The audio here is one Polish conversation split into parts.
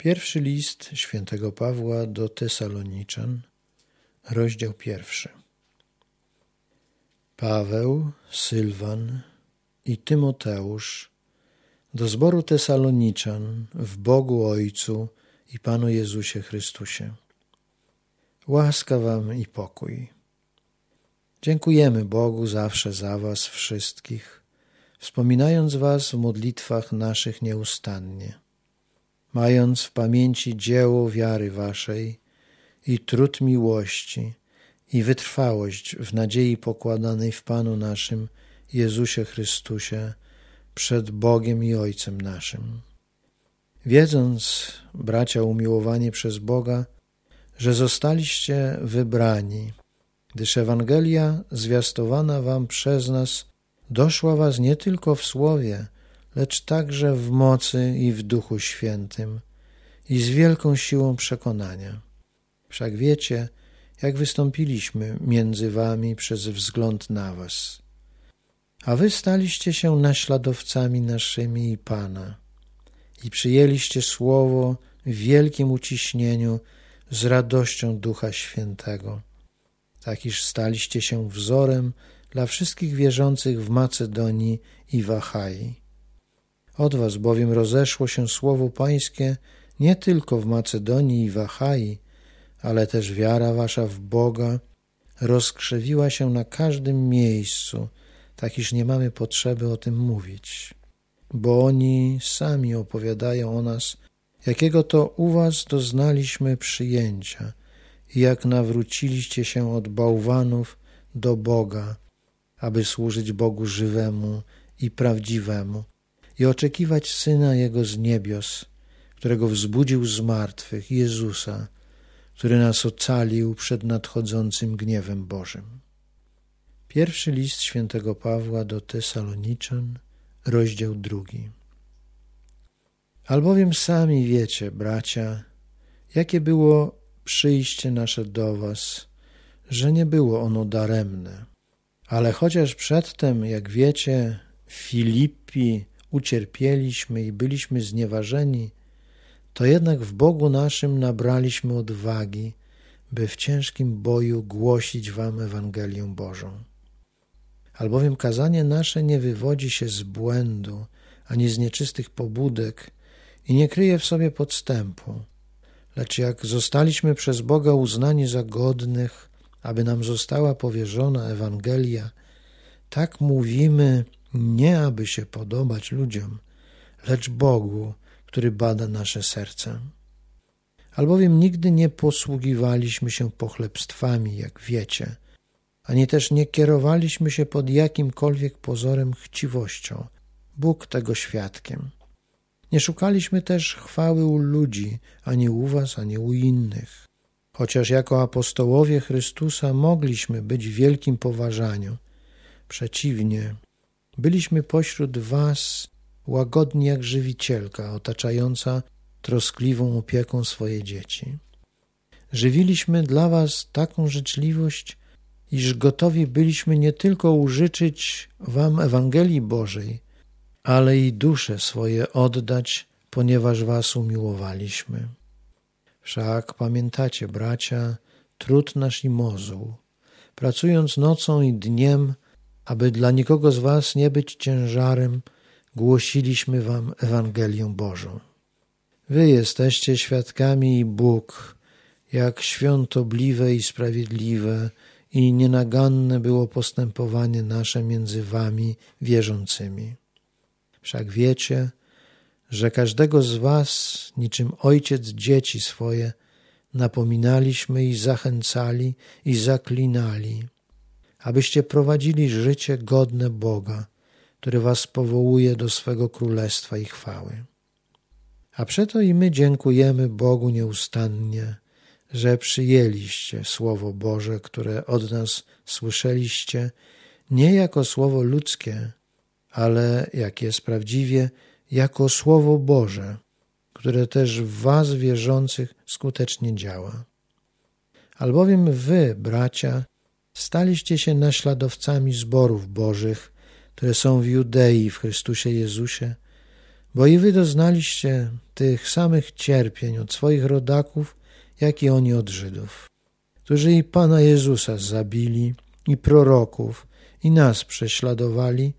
Pierwszy list świętego Pawła do Tesaloniczan, rozdział pierwszy. Paweł, Sylwan i Tymoteusz do zboru Tesaloniczan w Bogu Ojcu i Panu Jezusie Chrystusie. Łaska wam i pokój. Dziękujemy Bogu zawsze za was wszystkich, wspominając was w modlitwach naszych nieustannie mając w pamięci dzieło wiary waszej i trud miłości i wytrwałość w nadziei pokładanej w Panu naszym Jezusie Chrystusie przed Bogiem i Ojcem naszym. Wiedząc, bracia umiłowani przez Boga, że zostaliście wybrani, gdyż Ewangelia zwiastowana wam przez nas doszła was nie tylko w słowie, lecz także w mocy i w Duchu Świętym i z wielką siłą przekonania. Wszak wiecie, jak wystąpiliśmy między wami przez wzgląd na was. A wy staliście się naśladowcami naszymi i Pana i przyjęliście słowo w wielkim uciśnieniu z radością Ducha Świętego, tak iż staliście się wzorem dla wszystkich wierzących w Macedonii i w Achai. Od was bowiem rozeszło się słowo Pańskie nie tylko w Macedonii i w Achai, ale też wiara wasza w Boga rozkrzewiła się na każdym miejscu, tak iż nie mamy potrzeby o tym mówić. Bo oni sami opowiadają o nas, jakiego to u was doznaliśmy przyjęcia i jak nawróciliście się od bałwanów do Boga, aby służyć Bogu żywemu i prawdziwemu, i oczekiwać Syna Jego z niebios, którego wzbudził z martwych, Jezusa, który nas ocalił przed nadchodzącym gniewem Bożym. Pierwszy list świętego Pawła do Tesaloniczan, rozdział drugi. Albowiem sami wiecie, bracia, jakie było przyjście nasze do was, że nie było ono daremne. Ale chociaż przedtem, jak wiecie, Filipi ucierpieliśmy i byliśmy znieważeni, to jednak w Bogu naszym nabraliśmy odwagi, by w ciężkim boju głosić Wam Ewangelię Bożą. Albowiem kazanie nasze nie wywodzi się z błędu ani z nieczystych pobudek i nie kryje w sobie podstępu, lecz jak zostaliśmy przez Boga uznani za godnych, aby nam została powierzona Ewangelia, tak mówimy nie aby się podobać ludziom, lecz Bogu, który bada nasze serca. Albowiem nigdy nie posługiwaliśmy się pochlebstwami, jak wiecie, ani też nie kierowaliśmy się pod jakimkolwiek pozorem chciwością. Bóg tego świadkiem. Nie szukaliśmy też chwały u ludzi, ani u was, ani u innych. Chociaż jako apostołowie Chrystusa mogliśmy być w wielkim poważaniu, przeciwnie, Byliśmy pośród was łagodni jak żywicielka otaczająca troskliwą opieką swoje dzieci. Żywiliśmy dla was taką życzliwość, iż gotowi byliśmy nie tylko użyczyć wam Ewangelii Bożej, ale i dusze swoje oddać, ponieważ was umiłowaliśmy. Wszak pamiętacie, bracia, trud nasz i mozuł, pracując nocą i dniem, aby dla nikogo z was nie być ciężarem, głosiliśmy wam Ewangelię Bożą. Wy jesteście świadkami i Bóg, jak świątobliwe i sprawiedliwe i nienaganne było postępowanie nasze między wami wierzącymi. Wszak wiecie, że każdego z was, niczym ojciec dzieci swoje, napominaliśmy i zachęcali i zaklinali, abyście prowadzili życie godne Boga, który was powołuje do swego królestwa i chwały. A przeto i my dziękujemy Bogu nieustannie, że przyjęliście Słowo Boże, które od nas słyszeliście, nie jako Słowo ludzkie, ale, jak jest prawdziwie, jako Słowo Boże, które też w was wierzących skutecznie działa. Albowiem wy, bracia, staliście się naśladowcami zborów bożych, które są w Judei w Chrystusie Jezusie, bo i wy doznaliście tych samych cierpień od swoich rodaków, jak i oni od Żydów, którzy i Pana Jezusa zabili, i proroków, i nas prześladowali,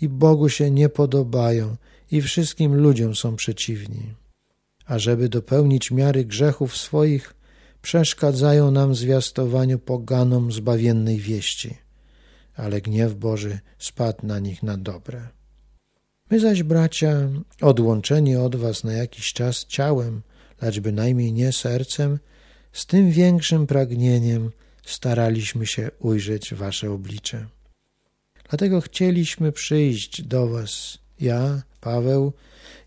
i Bogu się nie podobają, i wszystkim ludziom są przeciwni. A żeby dopełnić miary grzechów swoich, przeszkadzają nam zwiastowaniu poganom zbawiennej wieści, ale gniew Boży spadł na nich na dobre. My zaś, bracia, odłączeni od was na jakiś czas ciałem, lecz bynajmniej nie sercem, z tym większym pragnieniem staraliśmy się ujrzeć wasze oblicze. Dlatego chcieliśmy przyjść do was, ja, Paweł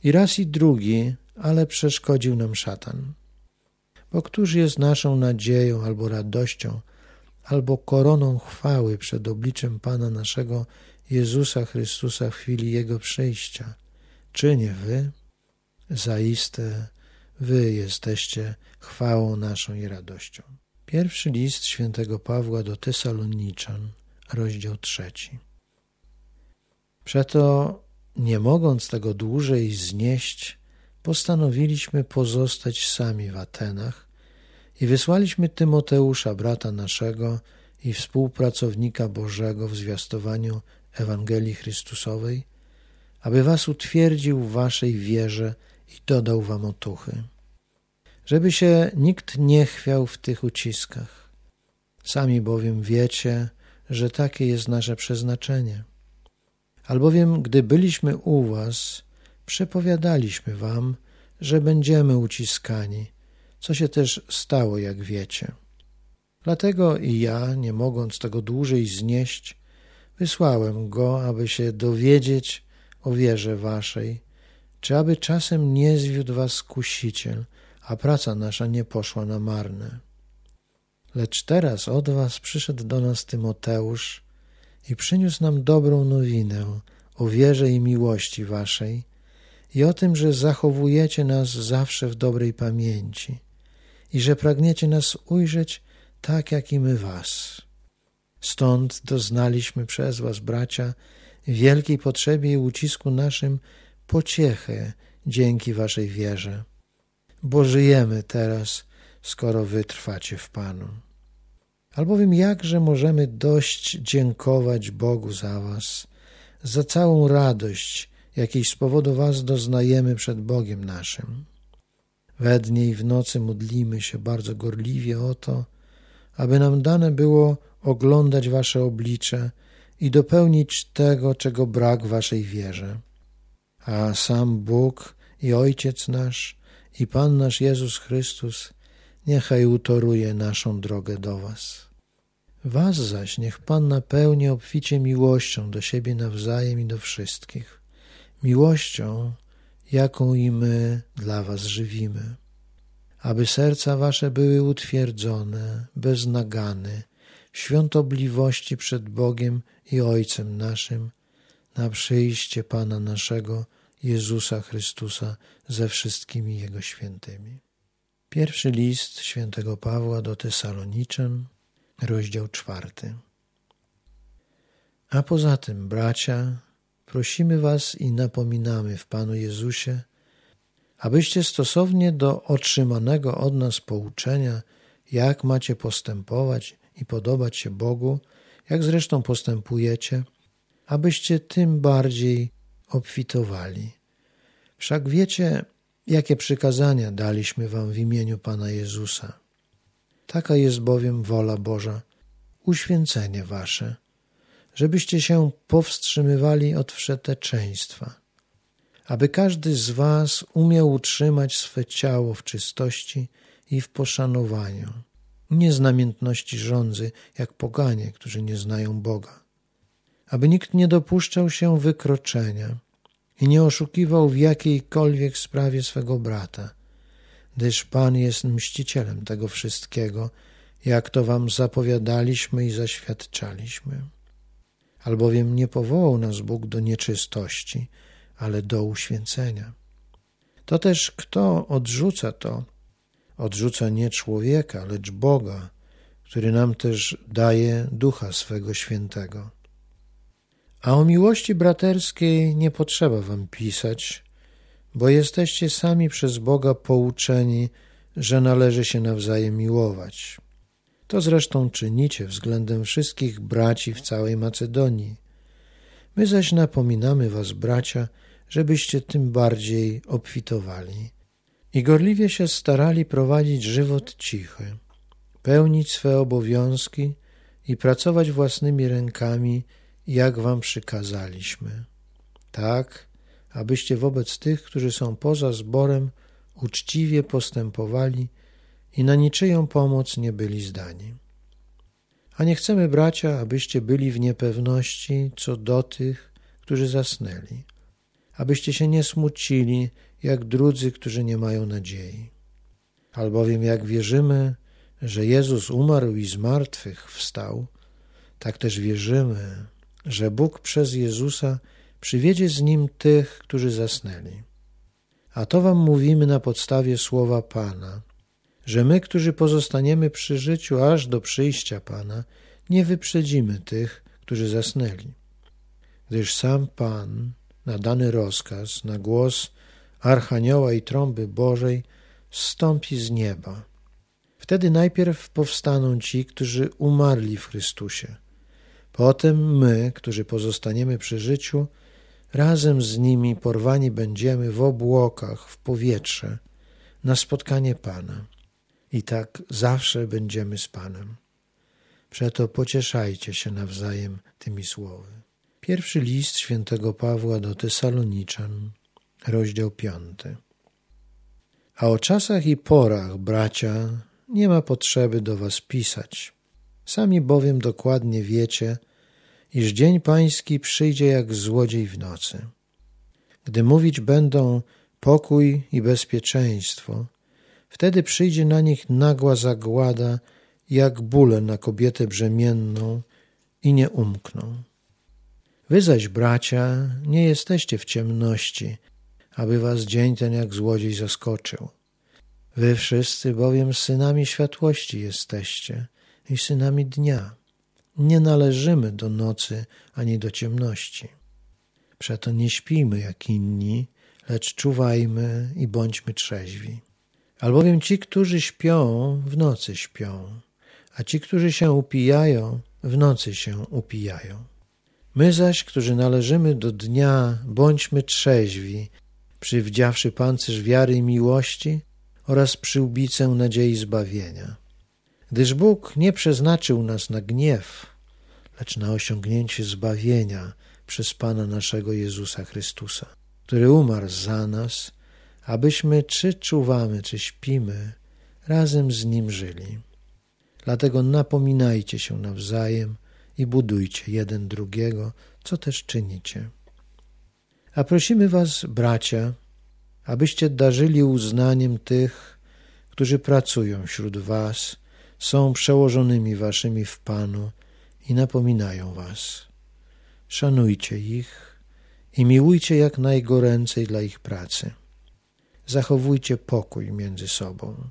i raz i drugi, ale przeszkodził nam szatan. Bo któż jest naszą nadzieją albo radością, albo koroną chwały przed obliczem Pana naszego Jezusa Chrystusa w chwili Jego przyjścia? Czy nie wy? Zaiste wy jesteście chwałą naszą i radością. Pierwszy list świętego Pawła do Tesaloniczan, rozdział trzeci. Przeto, nie mogąc tego dłużej znieść, postanowiliśmy pozostać sami w Atenach i wysłaliśmy Tymoteusza, brata naszego i współpracownika Bożego w zwiastowaniu Ewangelii Chrystusowej, aby was utwierdził w waszej wierze i dodał wam otuchy. Żeby się nikt nie chwiał w tych uciskach. Sami bowiem wiecie, że takie jest nasze przeznaczenie. Albowiem, gdy byliśmy u was, przepowiadaliśmy wam, że będziemy uciskani, co się też stało, jak wiecie. Dlatego i ja, nie mogąc tego dłużej znieść, wysłałem go, aby się dowiedzieć o wierze waszej, czy aby czasem nie zwiódł was kusiciel, a praca nasza nie poszła na marne. Lecz teraz od was przyszedł do nas Tymoteusz i przyniósł nam dobrą nowinę o wierze i miłości waszej i o tym, że zachowujecie nas zawsze w dobrej pamięci i że pragniecie nas ujrzeć tak, jak i my was. Stąd doznaliśmy przez was, bracia, wielkiej potrzebie i ucisku naszym pociechę dzięki waszej wierze, bo żyjemy teraz, skoro wy trwacie w Panu. Albowiem jakże możemy dość dziękować Bogu za was, za całą radość, jakiej z powodu was doznajemy przed Bogiem naszym. We dnie i w nocy modlimy się bardzo gorliwie o to, aby nam dane było oglądać wasze oblicze i dopełnić tego, czego brak waszej wierze a sam Bóg i Ojciec nasz i Pan nasz Jezus Chrystus niechaj utoruje naszą drogę do Was. Was zaś niech Pan napełni obficie miłością do siebie nawzajem i do wszystkich, miłością, jaką i my dla Was żywimy, aby serca Wasze były utwierdzone, bez nagany, świątobliwości przed Bogiem i Ojcem naszym, na przyjście Pana naszego Jezusa Chrystusa ze wszystkimi Jego świętymi. Pierwszy list świętego Pawła do Tesaloniczan, rozdział czwarty. A poza tym, bracia, prosimy Was i napominamy w Panu Jezusie, abyście stosownie do otrzymanego od nas pouczenia, jak macie postępować i podobać się Bogu, jak zresztą postępujecie, abyście tym bardziej obfitowali. Wszak wiecie, jakie przykazania daliśmy wam w imieniu Pana Jezusa. Taka jest bowiem wola Boża, uświęcenie wasze, żebyście się powstrzymywali od wszeteczeństwa, aby każdy z was umiał utrzymać swe ciało w czystości i w poszanowaniu, nie z namiętności żądzy, jak poganie, którzy nie znają Boga aby nikt nie dopuszczał się wykroczenia i nie oszukiwał w jakiejkolwiek sprawie swego brata, gdyż Pan jest mścicielem tego wszystkiego, jak to wam zapowiadaliśmy i zaświadczaliśmy. Albowiem nie powołał nas Bóg do nieczystości, ale do uświęcenia. To też kto odrzuca to, odrzuca nie człowieka, lecz Boga, który nam też daje ducha swego świętego. A o miłości braterskiej nie potrzeba wam pisać, bo jesteście sami przez Boga pouczeni, że należy się nawzajem miłować. To zresztą czynicie względem wszystkich braci w całej Macedonii. My zaś napominamy was, bracia, żebyście tym bardziej obfitowali i gorliwie się starali prowadzić żywot cichy, pełnić swe obowiązki i pracować własnymi rękami, jak wam przykazaliśmy. Tak, abyście wobec tych, którzy są poza zborem, uczciwie postępowali i na niczyją pomoc nie byli zdani. A nie chcemy, bracia, abyście byli w niepewności co do tych, którzy zasnęli, abyście się nie smucili, jak drudzy, którzy nie mają nadziei. Albowiem jak wierzymy, że Jezus umarł i z martwych wstał, tak też wierzymy, że Bóg przez Jezusa przywiedzie z nim tych, którzy zasnęli. A to wam mówimy na podstawie słowa Pana, że my, którzy pozostaniemy przy życiu aż do przyjścia Pana, nie wyprzedzimy tych, którzy zasnęli. Gdyż sam Pan, na dany rozkaz, na głos Archanioła i trąby Bożej, zstąpi z nieba. Wtedy najpierw powstaną ci, którzy umarli w Chrystusie. Potem my, którzy pozostaniemy przy życiu, razem z nimi porwani będziemy w obłokach, w powietrze, na spotkanie Pana. I tak zawsze będziemy z Panem. Przeto pocieszajcie się nawzajem tymi słowy. Pierwszy list świętego Pawła do Tesaloniczan, rozdział piąty. A o czasach i porach, bracia, nie ma potrzeby do was pisać. Sami bowiem dokładnie wiecie, iż dzień pański przyjdzie jak złodziej w nocy. Gdy mówić będą pokój i bezpieczeństwo, wtedy przyjdzie na nich nagła zagłada, jak bóle na kobietę brzemienną i nie umkną. Wy zaś, bracia, nie jesteście w ciemności, aby was dzień ten jak złodziej zaskoczył. Wy wszyscy bowiem synami światłości jesteście i synami dnia. Nie należymy do nocy ani do ciemności. Przeto nie śpijmy jak inni, lecz czuwajmy i bądźmy trzeźwi. Albowiem ci, którzy śpią, w nocy śpią, a ci, którzy się upijają, w nocy się upijają. My zaś, którzy należymy do dnia, bądźmy trzeźwi, przywdziawszy pancerz wiary i miłości oraz przyłbicę nadziei zbawienia. Gdyż Bóg nie przeznaczył nas na gniew, lecz na osiągnięcie zbawienia przez Pana naszego Jezusa Chrystusa, który umarł za nas, abyśmy czy czuwamy, czy śpimy, razem z Nim żyli. Dlatego napominajcie się nawzajem i budujcie jeden drugiego, co też czynicie. A prosimy Was, bracia, abyście darzyli uznaniem tych, którzy pracują wśród Was, są przełożonymi Waszymi w Panu i napominają Was. Szanujcie ich i miłujcie jak najgoręcej dla ich pracy. Zachowujcie pokój między sobą.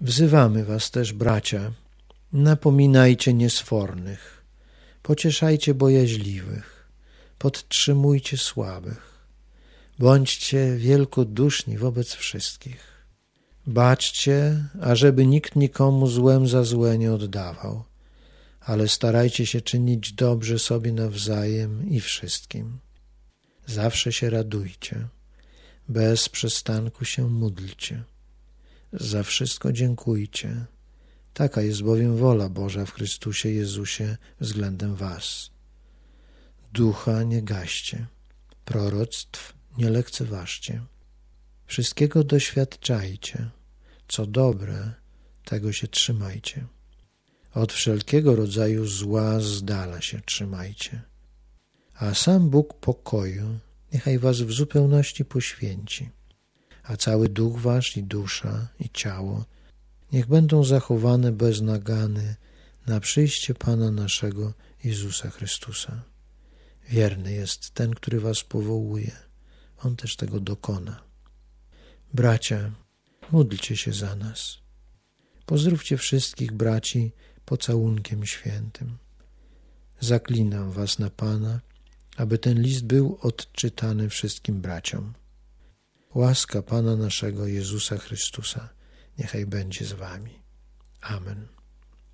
Wzywamy Was też, bracia, napominajcie niesfornych, pocieszajcie bojaźliwych, podtrzymujcie słabych, bądźcie wielkoduszni wobec wszystkich. Baczcie, ażeby nikt nikomu złem za złe nie oddawał, ale starajcie się czynić dobrze sobie nawzajem i wszystkim. Zawsze się radujcie, bez przestanku się módlcie. Za wszystko dziękujcie. Taka jest bowiem wola Boża w Chrystusie Jezusie względem Was. Ducha nie gaście, proroctw nie lekceważcie. Wszystkiego doświadczajcie, co dobre, tego się trzymajcie. Od wszelkiego rodzaju zła z dala się trzymajcie. A sam Bóg pokoju niechaj was w zupełności poświęci, a cały duch wasz i dusza i ciało niech będą zachowane bez nagany na przyjście Pana naszego Jezusa Chrystusa. Wierny jest ten, który was powołuje. On też tego dokona. Bracia, módlcie się za nas. Pozdrówcie wszystkich braci pocałunkiem świętym. Zaklinam was na Pana, aby ten list był odczytany wszystkim braciom. Łaska Pana naszego Jezusa Chrystusa niechaj będzie z wami. Amen.